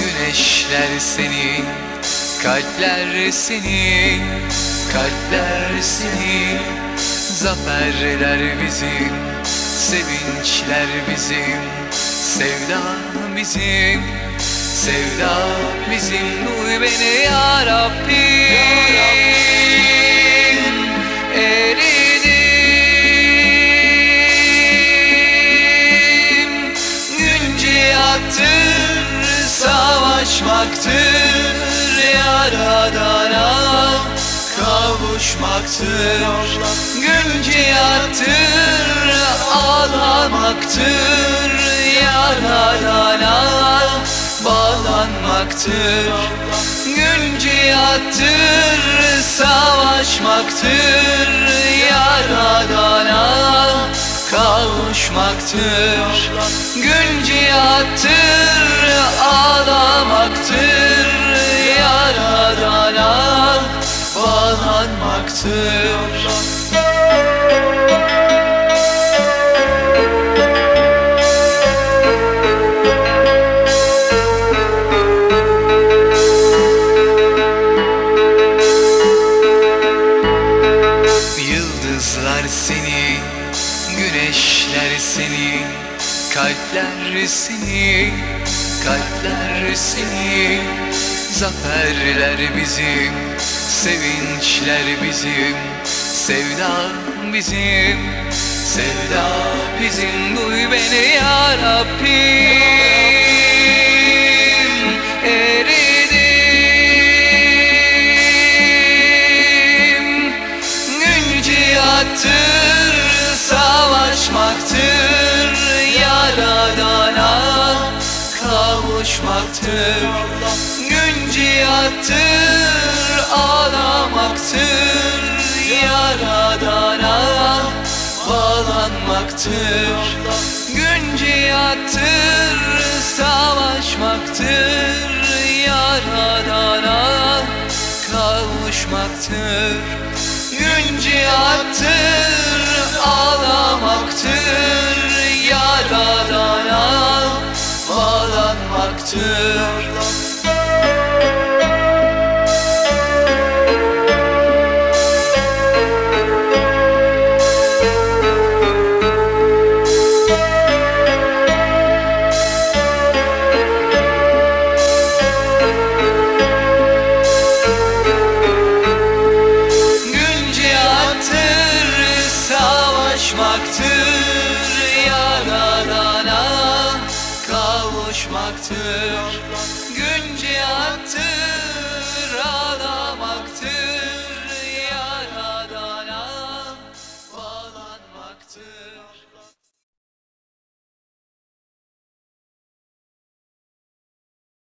Güneşler senin, kalpler senin, kalpler senin Zaferler bizim, sevinçler bizim Sevda bizim, sevda bizim. Duy beni ya Rabbim, Eridim cihattır, savaşmaktır Yaradana kavuşmaktır. Gün cihattır, ağlamaktır Yaradana bağlanmaktır. Gün cihattır, savaşmaktır kavuşmaktır. Gün cihattır, ağlamaktır Yaradana bağlanmaktır güneşler senin Kalpler senin, kalpler senin Zaferler bizim, sevinçler bizim Sevda bizim, sevda bizim. Duy beni ya kavuşmaktır Gün cihattır, ağlamaktır Yaradana bağlanmaktır. Gün cihattır, savaşmaktır. Yaradana kavuşmaktır. Gün cihattır, ağlamaktır uzaktır Savaşmaktır. yaşamaktır